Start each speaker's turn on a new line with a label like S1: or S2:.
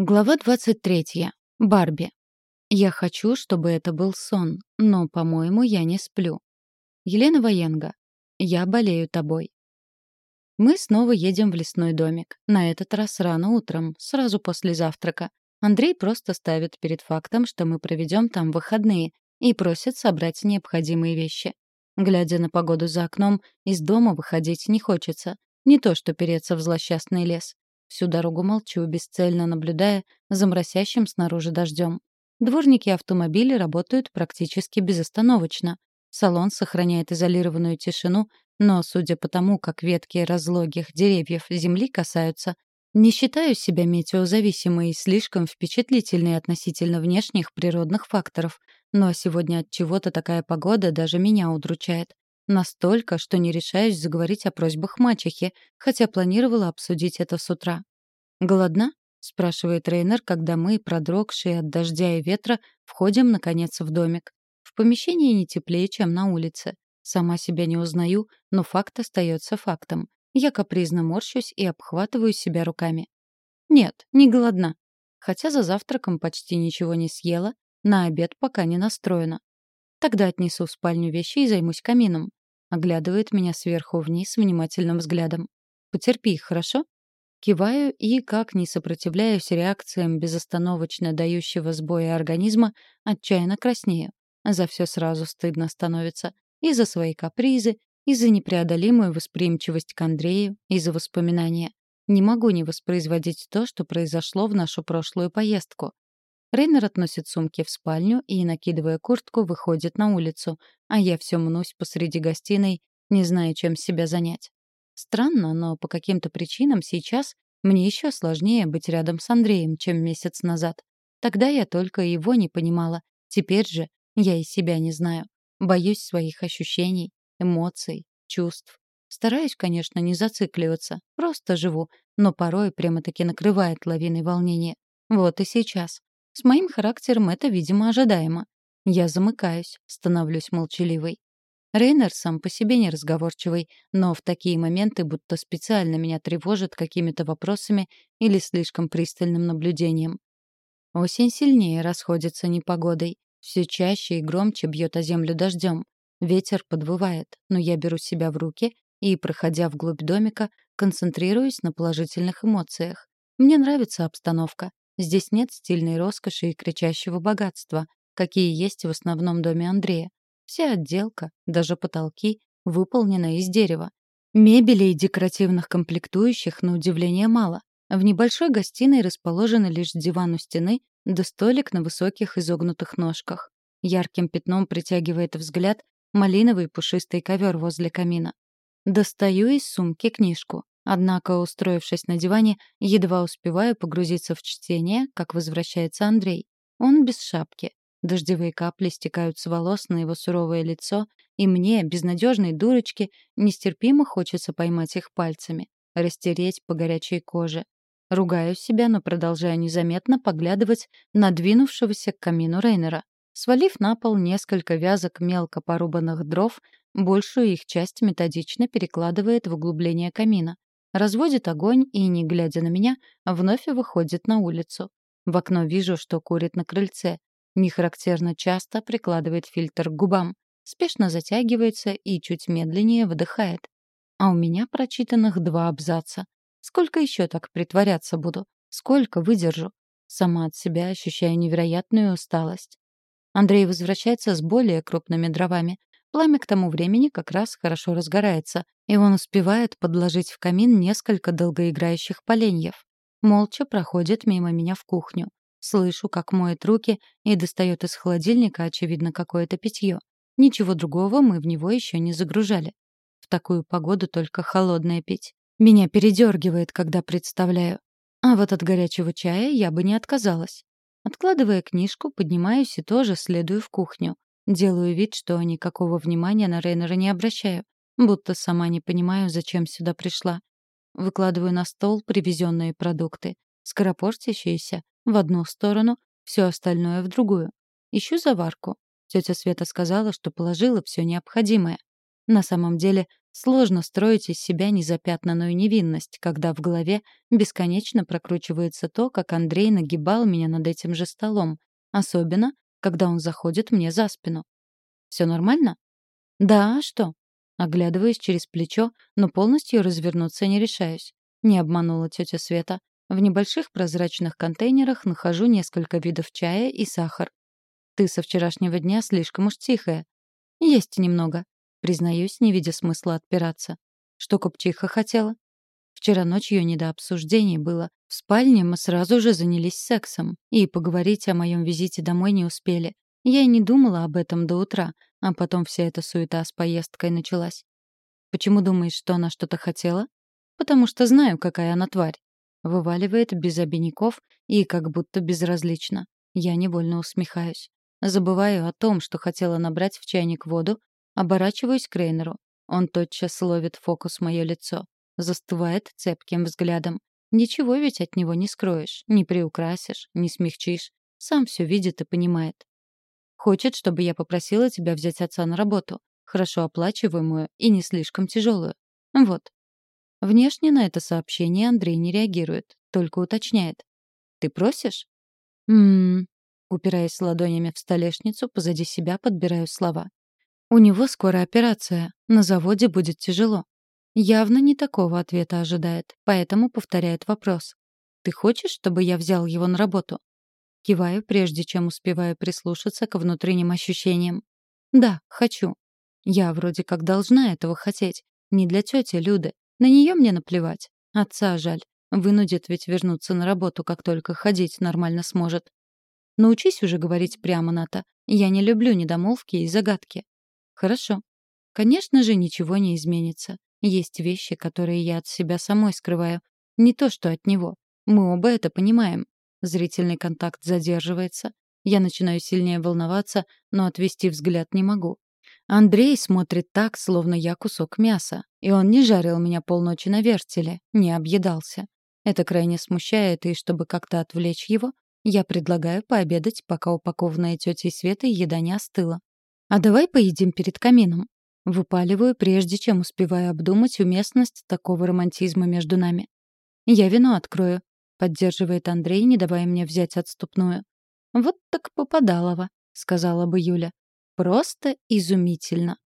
S1: Глава 23. Барби. Я хочу, чтобы это был сон, но, по-моему, я не сплю. Елена Военга. Я болею тобой. Мы снова едем в лесной домик. На этот раз рано утром, сразу после завтрака. Андрей просто ставит перед фактом, что мы проведем там выходные, и просит собрать необходимые вещи. Глядя на погоду за окном, из дома выходить не хочется. Не то что переться в злосчастный лес. Всю дорогу молчу, бесцельно наблюдая за моросящим снаружи дождем. Дворники автомобиля работают практически безостановочно. Салон сохраняет изолированную тишину, но, судя по тому, как ветки разлогих деревьев земли касаются, не считаю себя метеозависимой и слишком впечатлительной относительно внешних природных факторов. Но сегодня от чего-то такая погода даже меня удручает. Настолько, что не решаюсь заговорить о просьбах мачехи, хотя планировала обсудить это с утра. «Голодна?» — спрашивает Рейнер, когда мы, продрогшие от дождя и ветра, входим, наконец, в домик. В помещении не теплее, чем на улице. Сама себя не узнаю, но факт остается фактом. Я капризно морщусь и обхватываю себя руками. Нет, не голодна. Хотя за завтраком почти ничего не съела, на обед пока не настроена. Тогда отнесу в спальню вещи и займусь камином. Оглядывает меня сверху вниз внимательным взглядом. «Потерпи, хорошо?» Киваю и, как не сопротивляюсь реакциям безостановочно дающего сбоя организма, отчаянно краснею. За все сразу стыдно становится. И за свои капризы, и за непреодолимую восприимчивость к Андрею, и за воспоминания. Не могу не воспроизводить то, что произошло в нашу прошлую поездку. Рейнер относит сумки в спальню и, накидывая куртку, выходит на улицу, а я все мнусь посреди гостиной, не зная, чем себя занять. Странно, но по каким-то причинам сейчас мне еще сложнее быть рядом с Андреем, чем месяц назад. Тогда я только его не понимала. Теперь же я и себя не знаю. Боюсь своих ощущений, эмоций, чувств. Стараюсь, конечно, не зацикливаться, просто живу, но порой прямо-таки накрывает лавиной волнения. Вот и сейчас. С моим характером это, видимо, ожидаемо. Я замыкаюсь, становлюсь молчаливой. Рейнер сам по себе неразговорчивый, но в такие моменты будто специально меня тревожит какими-то вопросами или слишком пристальным наблюдением. Осень сильнее расходится непогодой. Все чаще и громче бьет о землю дождем. Ветер подвывает, но я беру себя в руки и, проходя вглубь домика, концентрируюсь на положительных эмоциях. Мне нравится обстановка. Здесь нет стильной роскоши и кричащего богатства, какие есть в основном доме Андрея. Вся отделка, даже потолки, выполнена из дерева. Мебели и декоративных комплектующих, на удивление, мало. В небольшой гостиной расположены лишь диван у стены да столик на высоких изогнутых ножках. Ярким пятном притягивает взгляд малиновый пушистый ковер возле камина. Достаю из сумки книжку. Однако, устроившись на диване, едва успеваю погрузиться в чтение, как возвращается Андрей. Он без шапки. Дождевые капли стекают с волос на его суровое лицо, и мне, безнадежной дурочке, нестерпимо хочется поймать их пальцами, растереть по горячей коже. Ругаю себя, но продолжаю незаметно поглядывать на двинувшегося к камину Рейнера. Свалив на пол несколько вязок мелко порубанных дров, большую их часть методично перекладывает в углубление камина разводит огонь и, не глядя на меня, вновь выходит на улицу. В окно вижу, что курит на крыльце. Нехарактерно часто прикладывает фильтр к губам, спешно затягивается и чуть медленнее выдыхает. А у меня прочитанных два абзаца. Сколько еще так притворяться буду? Сколько выдержу? Сама от себя ощущаю невероятную усталость. Андрей возвращается с более крупными дровами. Пламя к тому времени как раз хорошо разгорается, и он успевает подложить в камин несколько долгоиграющих поленьев. Молча проходит мимо меня в кухню. Слышу, как моет руки и достает из холодильника, очевидно, какое-то питье. Ничего другого мы в него еще не загружали. В такую погоду только холодное пить. Меня передергивает, когда представляю. А вот от горячего чая я бы не отказалась. Откладывая книжку, поднимаюсь и тоже следую в кухню. Делаю вид, что никакого внимания на Рейнера не обращаю, будто сама не понимаю, зачем сюда пришла. Выкладываю на стол привезенные продукты, скоропортящиеся в одну сторону, все остальное в другую. Ищу заварку. Тетя Света сказала, что положила все необходимое. На самом деле, сложно строить из себя незапятнанную невинность, когда в голове бесконечно прокручивается то, как Андрей нагибал меня над этим же столом, особенно, когда он заходит мне за спину. Все нормально? Да, а что? Оглядываюсь через плечо, но полностью развернуться не решаюсь. Не обманула тетя Света. В небольших прозрачных контейнерах нахожу несколько видов чая и сахар. Ты со вчерашнего дня слишком уж тихая. Есть немного. Признаюсь, не видя смысла отпираться. Что купчиха хотела? Вчера ночью не до обсуждений было. В спальне мы сразу же занялись сексом. И поговорить о моем визите домой не успели. Я и не думала об этом до утра, а потом вся эта суета с поездкой началась. Почему думаешь, что она что-то хотела? Потому что знаю, какая она тварь. Вываливает без обиняков и как будто безразлично. Я невольно усмехаюсь. Забываю о том, что хотела набрать в чайник воду, оборачиваюсь к Рейнеру. Он тотчас ловит фокус мое лицо. Застывает цепким взглядом. Ничего ведь от него не скроешь, не приукрасишь, не смягчишь. Сам все видит и понимает. Хочет, чтобы я попросила тебя взять отца на работу, хорошо оплачиваемую и не слишком тяжелую. Вот. Внешне на это сообщение Андрей не реагирует, только уточняет. «Ты просишь?» «М-м-м», упираясь ладонями в столешницу, позади себя подбираю слова. «У него скоро операция, на заводе будет тяжело». Явно не такого ответа ожидает, поэтому повторяет вопрос. «Ты хочешь, чтобы я взял его на работу?» Киваю, прежде чем успеваю прислушаться к внутренним ощущениям. «Да, хочу. Я вроде как должна этого хотеть. Не для тети Люды. На нее мне наплевать. Отца жаль. Вынудит ведь вернуться на работу, как только ходить нормально сможет. Научись уже говорить прямо, Ната. Я не люблю недомолвки и загадки. Хорошо. Конечно же, ничего не изменится. Есть вещи, которые я от себя самой скрываю. Не то, что от него. Мы оба это понимаем. Зрительный контакт задерживается. Я начинаю сильнее волноваться, но отвести взгляд не могу. Андрей смотрит так, словно я кусок мяса. И он не жарил меня полночи на вертеле, не объедался. Это крайне смущает, и чтобы как-то отвлечь его, я предлагаю пообедать, пока упакованная тетей Светой еда не остыла. «А давай поедим перед камином?» Выпаливаю, прежде чем успеваю обдумать уместность такого романтизма между нами. «Я вино открою», — поддерживает Андрей, не давая мне взять отступную. «Вот так попадалово», — сказала бы Юля. «Просто изумительно».